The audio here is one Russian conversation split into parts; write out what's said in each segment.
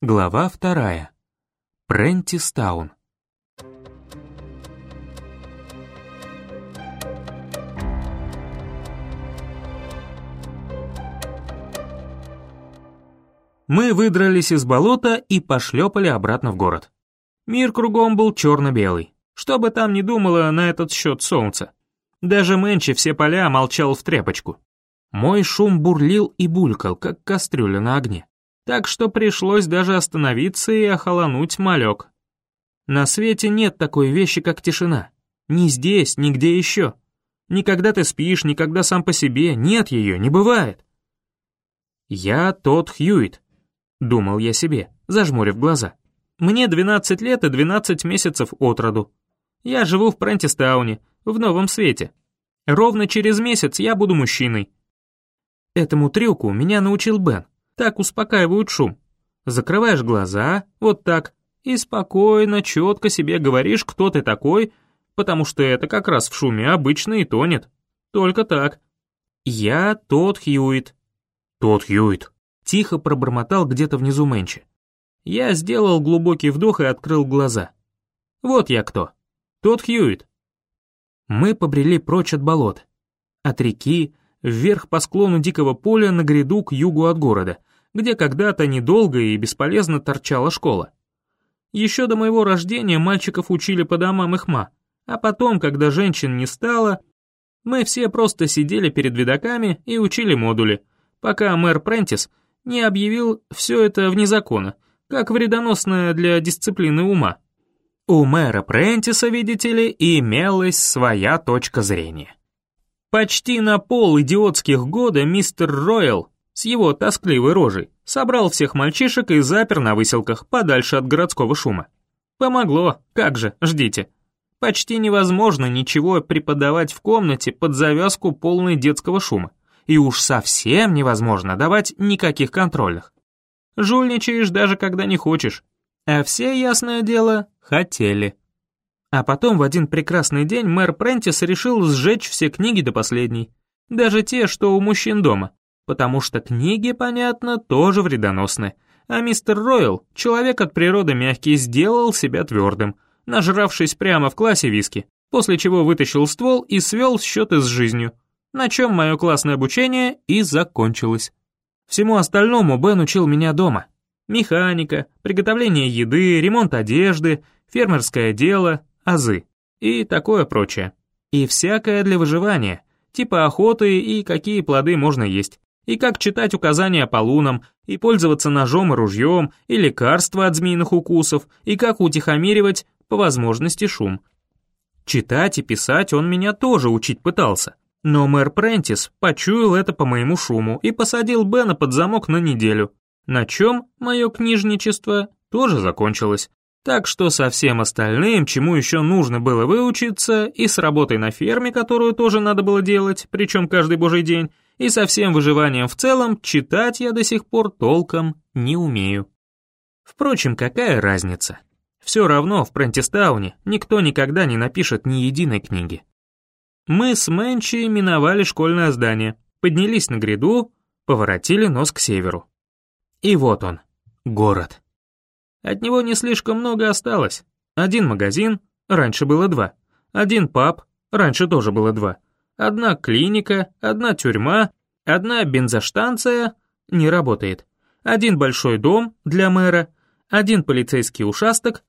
Глава вторая. Прентистаун. Мы выдрались из болота и пошлепали обратно в город. Мир кругом был черно-белый. Что бы там ни думало на этот счет солнце. Даже Мэнчи все поля молчал в тряпочку. Мой шум бурлил и булькал, как кастрюля на огне так что пришлось даже остановиться и охолонуть малек. На свете нет такой вещи, как тишина. Ни здесь, ни где еще. Никогда ты спишь, никогда сам по себе, нет ее, не бывает. «Я тот Хьюит», — думал я себе, зажмурив глаза. «Мне 12 лет и 12 месяцев от роду. Я живу в Прентистауне, в новом свете. Ровно через месяц я буду мужчиной». Этому трюку меня научил Бен. Так успокаивают шум. Закрываешь глаза, вот так, и спокойно, четко себе говоришь, кто ты такой, потому что это как раз в шуме обычно и тонет. Только так. Я тот Хьюит. Тот Хьюит. Тихо пробормотал где-то внизу Мэнчи. Я сделал глубокий вдох и открыл глаза. Вот я кто. Тот Хьюит. Мы побрели прочь от болота. От реки, вверх по склону дикого поля на гряду к югу от города, где когда-то недолго и бесполезно торчала школа. Еще до моего рождения мальчиков учили по домам их ма, а потом, когда женщин не стало, мы все просто сидели перед видаками и учили модули, пока мэр Прентис не объявил все это вне закона, как вредоносное для дисциплины ума. У мэра Прентиса, видите ли, имелась своя точка зрения. Почти на пол идиотских года мистер Ройл с его тоскливой рожей, собрал всех мальчишек и запер на выселках, подальше от городского шума. Помогло, как же, ждите. Почти невозможно ничего преподавать в комнате под завязку полной детского шума. И уж совсем невозможно давать никаких контрольных. Жульничаешь даже когда не хочешь. А все, ясное дело, хотели. А потом в один прекрасный день мэр Прентис решил сжечь все книги до последней. Даже те, что у мужчин дома потому что книги, понятно, тоже вредоносны. А мистер Ройл, человек от природы мягкий, сделал себя твердым, нажравшись прямо в классе виски, после чего вытащил ствол и свел счеты с жизнью, на чем мое классное обучение и закончилось. Всему остальному Бен учил меня дома. Механика, приготовление еды, ремонт одежды, фермерское дело, азы и такое прочее. И всякое для выживания, типа охоты и какие плоды можно есть и как читать указания по лунам, и пользоваться ножом и ружьем, и лекарства от змеиных укусов, и как утихомиривать, по возможности, шум. Читать и писать он меня тоже учить пытался. Но мэр Прентис почуял это по моему шуму и посадил Бена под замок на неделю, на чем мое книжничество тоже закончилось. Так что со всем остальным, чему еще нужно было выучиться, и с работой на ферме, которую тоже надо было делать, причем каждый божий день, и со всем выживанием в целом читать я до сих пор толком не умею. Впрочем, какая разница? Все равно в Прентистауне никто никогда не напишет ни единой книги. Мы с Мэнчи миновали школьное здание, поднялись на гряду, поворотили нос к северу. И вот он, город. От него не слишком много осталось. Один магазин, раньше было два. Один паб, раньше тоже было два. Одна клиника, одна тюрьма, одна бензостанция не работает. Один большой дом для мэра, один полицейский участок,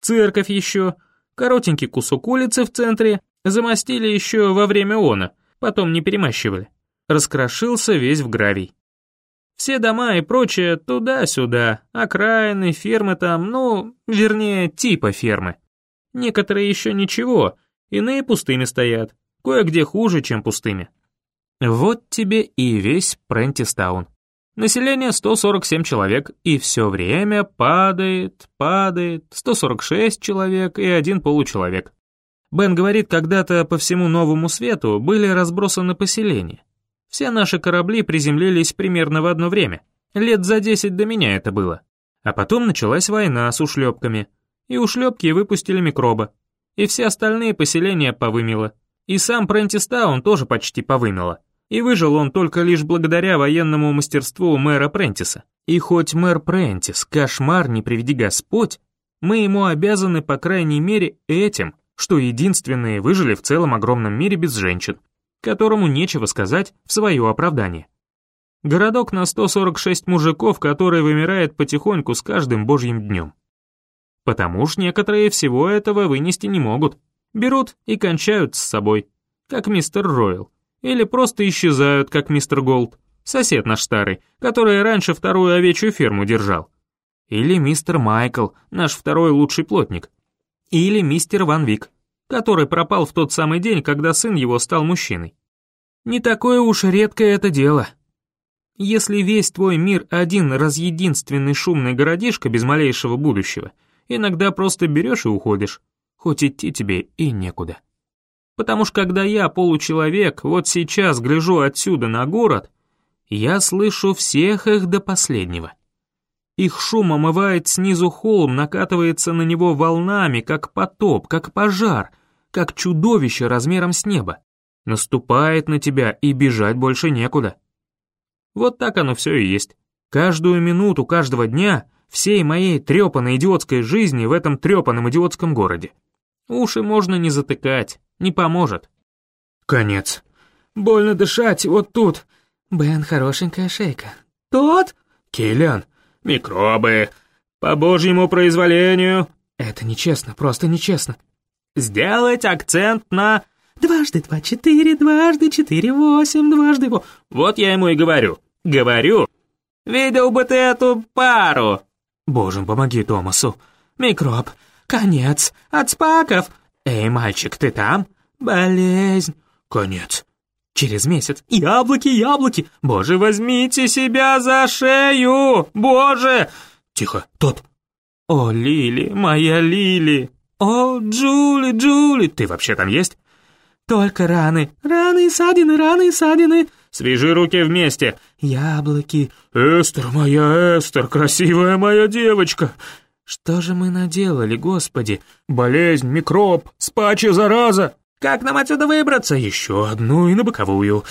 церковь еще, коротенький кусок улицы в центре, замостили еще во время она, потом не перемащивали. Раскрошился весь в гравий. Все дома и прочее туда-сюда, окраины, фермы там, ну, вернее, типа фермы. Некоторые еще ничего, иные пустыми стоят кое-где хуже, чем пустыми. Вот тебе и весь Прентистаун. Население 147 человек, и все время падает, падает, 146 человек и один получеловек. Бен говорит, когда-то по всему новому свету были разбросаны поселения. Все наши корабли приземлились примерно в одно время. Лет за 10 до меня это было. А потом началась война с ушлепками. И ушлепки выпустили микроба. И все остальные поселения повымело. И сам Прентистаун тоже почти повымело. И выжил он только лишь благодаря военному мастерству мэра Прентиса. И хоть мэр Прентис, кошмар не приведи Господь, мы ему обязаны по крайней мере этим, что единственные выжили в целом огромном мире без женщин, которому нечего сказать в свое оправдание. Городок на 146 мужиков, который вымирает потихоньку с каждым божьим днем. Потому ж некоторые всего этого вынести не могут. Берут и кончают с собой, как мистер Ройл. Или просто исчезают, как мистер Голд, сосед наш старый, который раньше вторую овечью ферму держал. Или мистер Майкл, наш второй лучший плотник. Или мистер Ван Вик, который пропал в тот самый день, когда сын его стал мужчиной. Не такое уж редкое это дело. Если весь твой мир один разъединственный шумный городишко без малейшего будущего, иногда просто берешь и уходишь, хоть идти тебе и некуда. Потому что когда я, получеловек, вот сейчас гляжу отсюда на город, я слышу всех их до последнего. Их шум омывает снизу холм, накатывается на него волнами, как потоп, как пожар, как чудовище размером с неба. Наступает на тебя, и бежать больше некуда. Вот так оно все и есть. Каждую минуту каждого дня всей моей трепанной идиотской жизни в этом трепанном идиотском городе. Уши можно не затыкать, не поможет. Конец. Больно дышать вот тут. Бен, хорошенькая шейка. Тот? Киллиан. Микробы. По божьему произволению. Это нечестно, просто нечестно. Сделать акцент на... Дважды два, четыре, дважды четыре, восемь, дважды во... Вот я ему и говорю. Говорю. Видел бы ты эту пару. Боже, помоги Томасу. Микроб. Конец. От спаков. Эй, мальчик, ты там? Болезнь. Конец. Через месяц. Яблоки, яблоки! Боже, возьмите себя за шею! Боже! Тихо, тот. О, Лили, моя Лили! О, Джули, Джули! Ты вообще там есть? Только раны. Раны и ссадины, раны и ссадины. Свяжи руки вместе. Яблоки. Эстер, моя Эстер, красивая моя девочка. Что же мы наделали, господи? Болезнь, микроб, спача, зараза. Как нам отсюда выбраться? Еще одну и на боковую.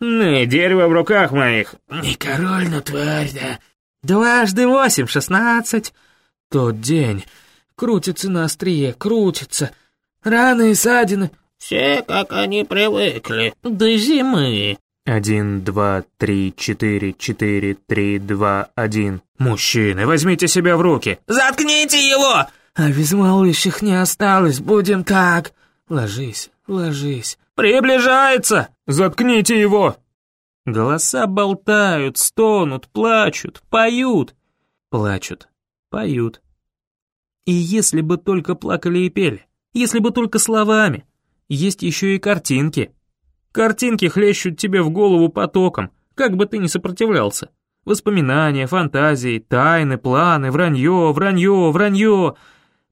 Ну и дерево в руках моих. Не король, но тварь, да. Дважды восемь, шестнадцать. Тот день. Крутится на острие, крутится. Раны и ссадины. Все, как они привыкли. До зимы. Один, два, три, четыре, четыре, три, два, один. Мужчины, возьмите себя в руки. Заткните его! А без малышек не осталось, будем так. Ложись, ложись. Приближается! Заткните его! Голоса болтают, стонут, плачут, поют. Плачут, поют. И если бы только плакали и пели, если бы только словами. Есть еще и картинки. Картинки хлещут тебе в голову потоком, как бы ты ни сопротивлялся. Воспоминания, фантазии, тайны, планы, вранье, вранье, вранье.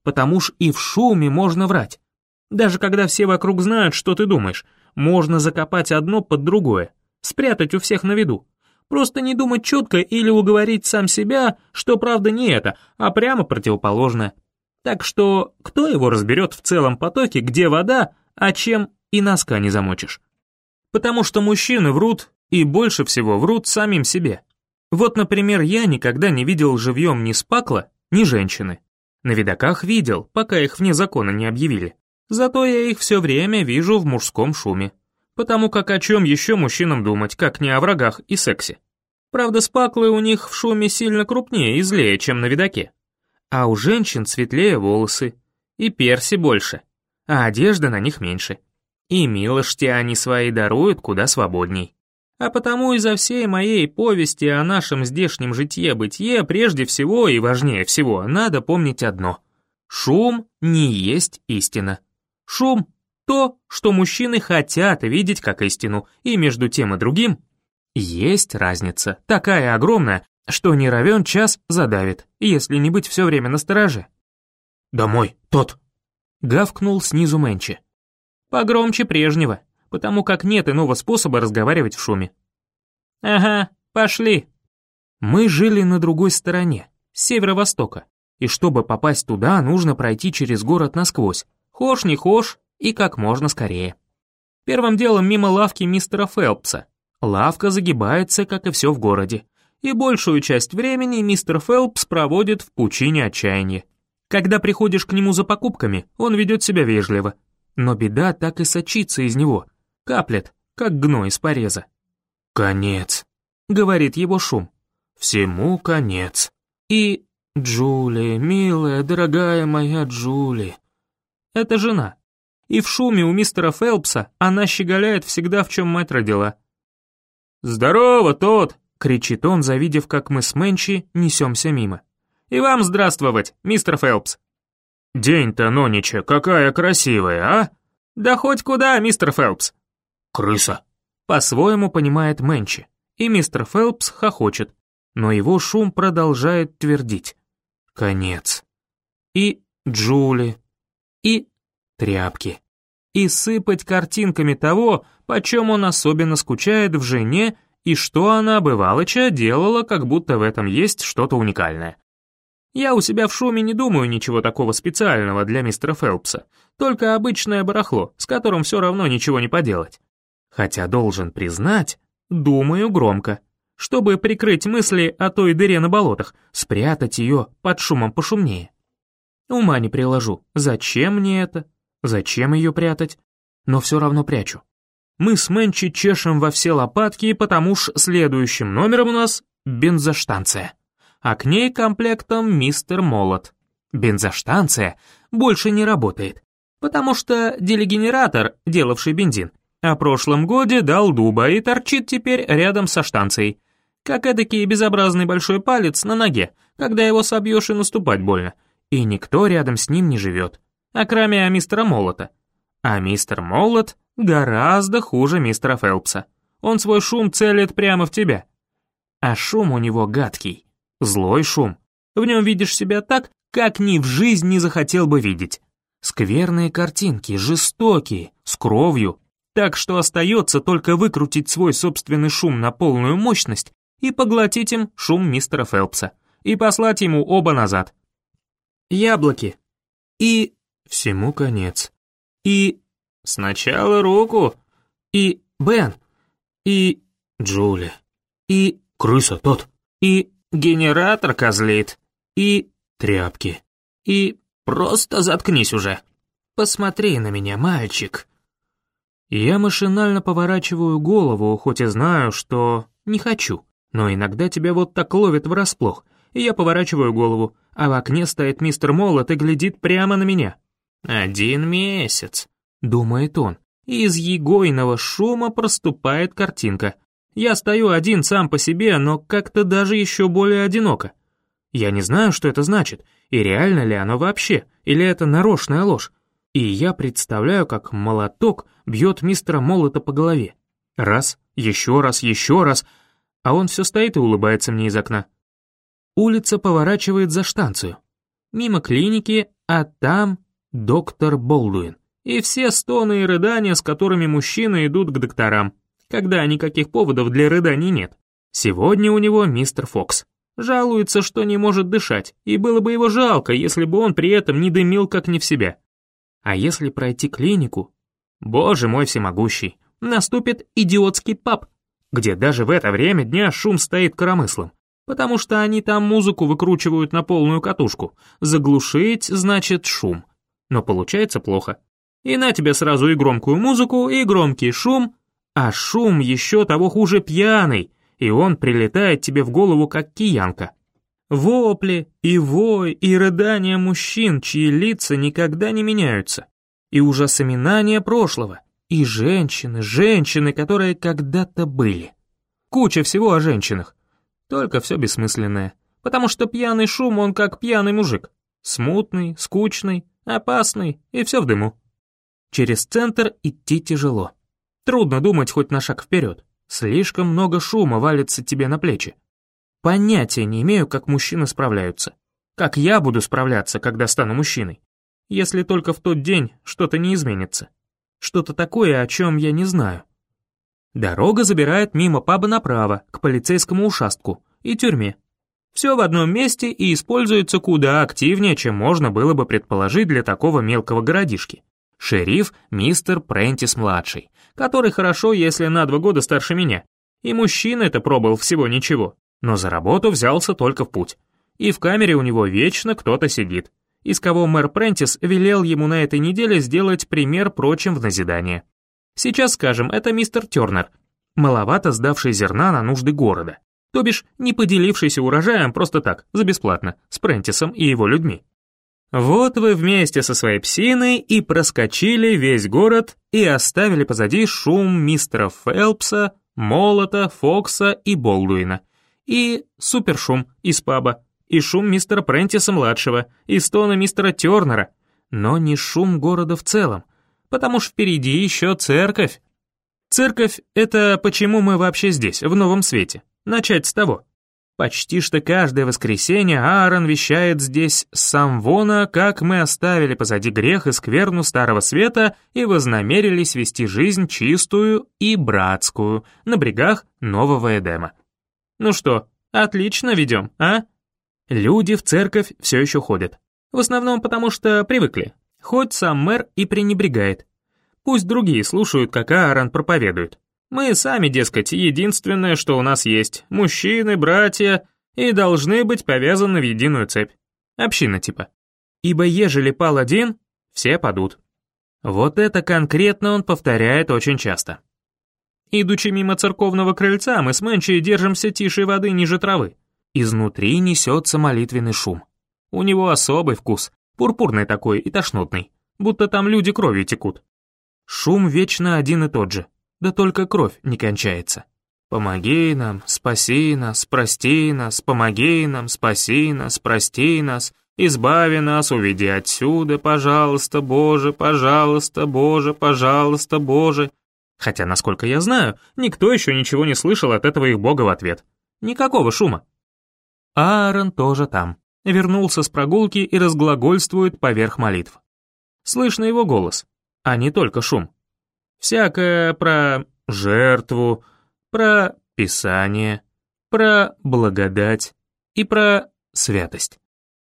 Потому ж и в шуме можно врать. Даже когда все вокруг знают, что ты думаешь, можно закопать одно под другое, спрятать у всех на виду. Просто не думать четко или уговорить сам себя, что правда не это, а прямо противоположное. Так что кто его разберет в целом потоке, где вода, а чем и носка не замочишь? Потому что мужчины врут, и больше всего врут самим себе. Вот, например, я никогда не видел живьем ни спакла, ни женщины. На видоках видел, пока их вне закона не объявили. Зато я их все время вижу в мужском шуме. Потому как о чем еще мужчинам думать, как не о врагах и сексе. Правда, спаклы у них в шуме сильно крупнее и злее, чем на видоке. А у женщин светлее волосы, и перси больше, а одежда на них меньше. И милости они свои даруют куда свободней. А потому из-за всей моей повести о нашем здешнем житье-бытие прежде всего и важнее всего надо помнить одно. Шум не есть истина. Шум — то, что мужчины хотят видеть как истину, и между тем и другим есть разница, такая огромная, что не равен час задавит, если не быть все время на стороже. «Домой, тот!» — гавкнул снизу Мэнчи. Погромче прежнего, потому как нет иного способа разговаривать в шуме. «Ага, пошли!» Мы жили на другой стороне, с северо-востока, и чтобы попасть туда, нужно пройти через город насквозь, Хошь не хошь и как можно скорее. Первым делом мимо лавки мистера Фелпса. Лавка загибается, как и все в городе. и большую часть времени мистер Фелпс проводит в пучине отчаяния. Когда приходишь к нему за покупками, он ведет себя вежливо, но беда так и сочится из него, каплет, как гной из пореза. «Конец», — говорит его шум. «Всему конец». И «Джули, милая, дорогая моя Джули». Это жена. И в шуме у мистера Фелпса она щеголяет всегда, в чем мать родила. «Здорово, тот!» — кричит он, завидев, как мы с Мэнчи несемся мимо. «И вам здравствовать, мистер Фелпс!» «День-то, Нонича, какая красивая, а?» «Да хоть куда, мистер Фелпс!» «Крыса!» По-своему понимает Мэнчи, и мистер Фелпс хохочет, но его шум продолжает твердить. Конец. И Джули, и тряпки. И сыпать картинками того, почем он особенно скучает в жене и что она, бывалоча, делала, как будто в этом есть что-то уникальное. Я у себя в шуме не думаю ничего такого специального для мистера Фелпса, только обычное барахло, с которым все равно ничего не поделать. Хотя должен признать, думаю громко, чтобы прикрыть мысли о той дыре на болотах, спрятать ее под шумом пошумнее. Ума не приложу, зачем мне это, зачем ее прятать, но все равно прячу. Мы с Мэнчи чешем во все лопатки, потому ж следующим номером у нас бензоштанция, а к ней комплектом мистер Молот. Бензоштанция больше не работает, потому что делегенератор, делавший бензин, о прошлом годе дал дуба и торчит теперь рядом со штанцией. Как эдакий безобразный большой палец на ноге, когда его собьешь и наступать больно. И никто рядом с ним не живет, а кроме мистера Молота. А мистер Молот гораздо хуже мистера Фелпса. Он свой шум целит прямо в тебя. А шум у него гадкий, злой шум. В нем видишь себя так, как ни в жизнь не захотел бы видеть. Скверные картинки, жестокие, с кровью, так что остается только выкрутить свой собственный шум на полную мощность и поглотить им шум мистера Фелпса, и послать ему оба назад. Яблоки. И всему конец. И сначала руку. И Бен. И Джули. И крыса тот. И генератор козлит. И тряпки. И просто заткнись уже. Посмотри на меня, мальчик. Я машинально поворачиваю голову, хоть и знаю, что не хочу. Но иногда тебя вот так ловит врасплох, я поворачиваю голову, а в окне стоит мистер Молот и глядит прямо на меня. «Один месяц», — думает он, и из егойного шума проступает картинка. Я стою один сам по себе, но как-то даже еще более одиноко. Я не знаю, что это значит, и реально ли оно вообще, или это нарочная ложь. И я представляю, как молоток бьет мистера Молота по голове. Раз, еще раз, еще раз, а он все стоит и улыбается мне из окна. Улица поворачивает за станцию. Мимо клиники, а там доктор Болдуин. И все стоны и рыдания, с которыми мужчины идут к докторам, когда никаких поводов для рыданий нет. Сегодня у него мистер Фокс. Жалуется, что не может дышать, и было бы его жалко, если бы он при этом не дымил как не в себя. А если пройти клинику? Боже мой всемогущий, наступит идиотский пап, где даже в это время дня шум стоит коромыслом, потому что они там музыку выкручивают на полную катушку. Заглушить значит шум. Но получается плохо. И на тебе сразу и громкую музыку, и громкий шум, а шум еще того хуже пьяный, и он прилетает тебе в голову как киянка. Вопли, и вой, и рыдания мужчин, чьи лица никогда не меняются, и ужасоминания прошлого, и женщины, женщины, которые когда-то были. Куча всего о женщинах. Только все бессмысленное. Потому что пьяный шум, он как пьяный мужик. Смутный, скучный, опасный и все в дыму. Через центр идти тяжело. Трудно думать хоть на шаг вперед. Слишком много шума валится тебе на плечи. Понятия не имею, как мужчины справляются. Как я буду справляться, когда стану мужчиной. Если только в тот день что-то не изменится. Что-то такое, о чем я не знаю. Дорога забирает мимо паба направо, к полицейскому участку и тюрьме. Все в одном месте и используется куда активнее, чем можно было бы предположить для такого мелкого городишки. Шериф мистер Прентис-младший, который хорошо, если на два года старше меня. И мужчина это пробовал всего ничего. Но за работу взялся только в путь. И в камере у него вечно кто-то сидит, из кого мэр Прентис велел ему на этой неделе сделать пример прочим в назидание. Сейчас скажем, это мистер Тернер, маловато сдавший зерна на нужды города, то бишь не поделившийся урожаем просто так, за бесплатно, с Прентисом и его людьми. Вот вы вместе со своей псиной и проскочили весь город и оставили позади шум мистера Фелпса, Молота, Фокса и Болдуина. И супершум из паба, и шум мистера Прентиса-младшего, и стона мистера Тернера, но не шум города в целом, потому что впереди еще церковь. Церковь — это почему мы вообще здесь, в новом свете. Начать с того. Почти что каждое воскресенье Аарон вещает здесь с самвона, как мы оставили позади грех и скверну Старого Света и вознамерились вести жизнь чистую и братскую на брегах Нового Эдема. Ну что, отлично ведем, а? Люди в церковь все еще ходят. В основном потому, что привыкли. Хоть сам мэр и пренебрегает. Пусть другие слушают, как Аарон проповедует. Мы сами, дескать, единственное, что у нас есть, мужчины, братья, и должны быть повязаны в единую цепь. Община типа. Ибо ежели пал один, все падут. Вот это конкретно он повторяет очень часто. Идучи мимо церковного крыльца, мы с Мэнчи держимся тише воды ниже травы. Изнутри несется молитвенный шум. У него особый вкус, пурпурный такой и тошнотный, будто там люди кровью текут. Шум вечно один и тот же, да только кровь не кончается. Помоги нам, спаси нас, прости нас, помоги нам, спаси нас, прости нас, избави нас, уведи отсюда, пожалуйста, Боже, пожалуйста, Боже, пожалуйста, Боже. Хотя, насколько я знаю, никто еще ничего не слышал от этого их бога в ответ. Никакого шума. Аарон тоже там. Вернулся с прогулки и разглагольствует поверх молитв. Слышно его голос, а не только шум. Всякое про жертву, про писание, про благодать и про святость.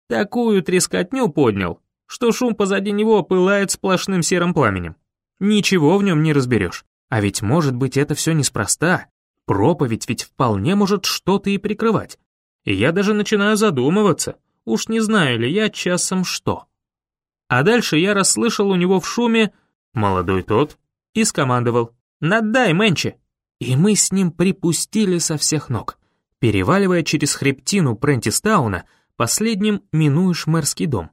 Такую трескотню поднял, что шум позади него пылает сплошным серым пламенем. Ничего в нем не разберешь. А ведь может быть это все неспроста. Проповедь ведь вполне может что-то и прикрывать. И я даже начинаю задумываться, уж не знаю ли я часом что. А дальше я расслышал у него в шуме «Молодой тот, и скомандовал «Надай, Мэнчи!» И мы с ним припустили со всех ног. Переваливая через хребтину Прентистауна, последним минуешь мэрский дом.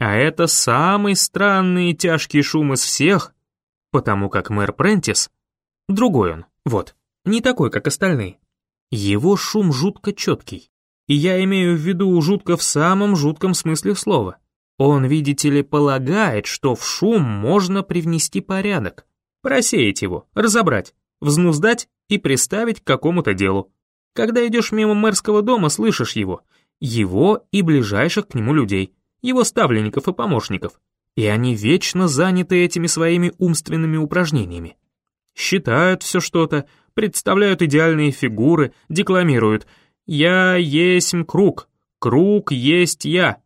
А это самый странный и тяжкий шум из всех, потому как мэр Прентис, другой он, вот, не такой, как остальные. Его шум жутко четкий, и я имею в виду жутко в самом жутком смысле слова. Он, видите ли, полагает, что в шум можно привнести порядок. Просеять его, разобрать, взнуздать и приставить к какому-то делу. Когда идешь мимо мэрского дома, слышишь его, его и ближайших к нему людей, его ставленников и помощников, и они вечно заняты этими своими умственными упражнениями. Считают все что-то, представляют идеальные фигуры, декламируют «Я есть круг, круг есть я».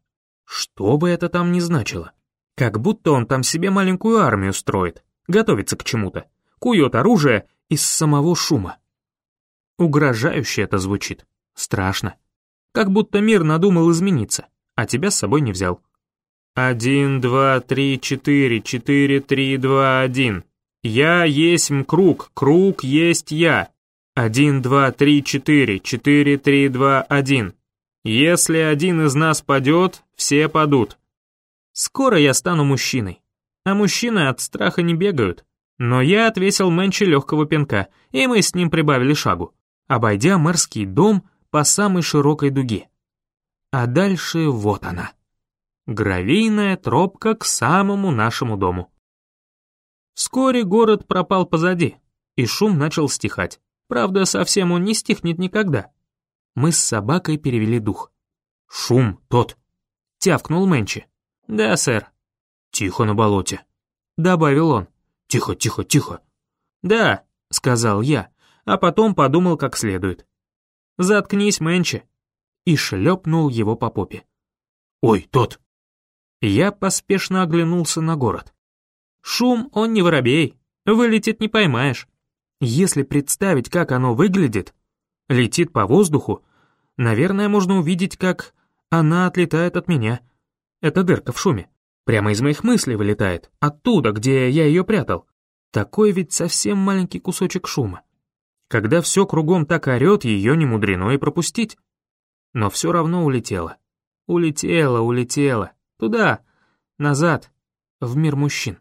Что бы это там ни значило. Как будто он там себе маленькую армию строит готовится к чему-то, кует оружие из самого шума. Угрожающе это звучит, страшно. Как будто мир надумал измениться, а тебя с собой не взял. Один, два, три, четыре, четыре, три, два, один. Я есть круг, круг есть я. Один, два, три, четыре, четыре, три, два, один. Если один из нас падет, все падут. Скоро я стану мужчиной а мужчины от страха не бегают. Но я отвесил Мэнчи легкого пинка, и мы с ним прибавили шагу, обойдя мэрский дом по самой широкой дуге. А дальше вот она. Гравийная тропка к самому нашему дому. Вскоре город пропал позади, и шум начал стихать. Правда, совсем он не стихнет никогда. Мы с собакой перевели дух. «Шум тот!» — тявкнул Мэнчи. «Да, сэр», «Тихо на болоте», — добавил он. «Тихо, тихо, тихо». «Да», — сказал я, а потом подумал как следует. «Заткнись, Мэнчи», и шлепнул его по попе. «Ой, тот!» Я поспешно оглянулся на город. Шум он не воробей, вылетит не поймаешь. Если представить, как оно выглядит, летит по воздуху, Наверное, можно увидеть, как она отлетает от меня. Это дырка в шуме. Прямо из моих мыслей вылетает, оттуда, где я ее прятал. Такой ведь совсем маленький кусочек шума. Когда все кругом так орет, ее не мудрено и пропустить. Но все равно улетела. Улетела, улетела. Туда, назад, в мир мужчин.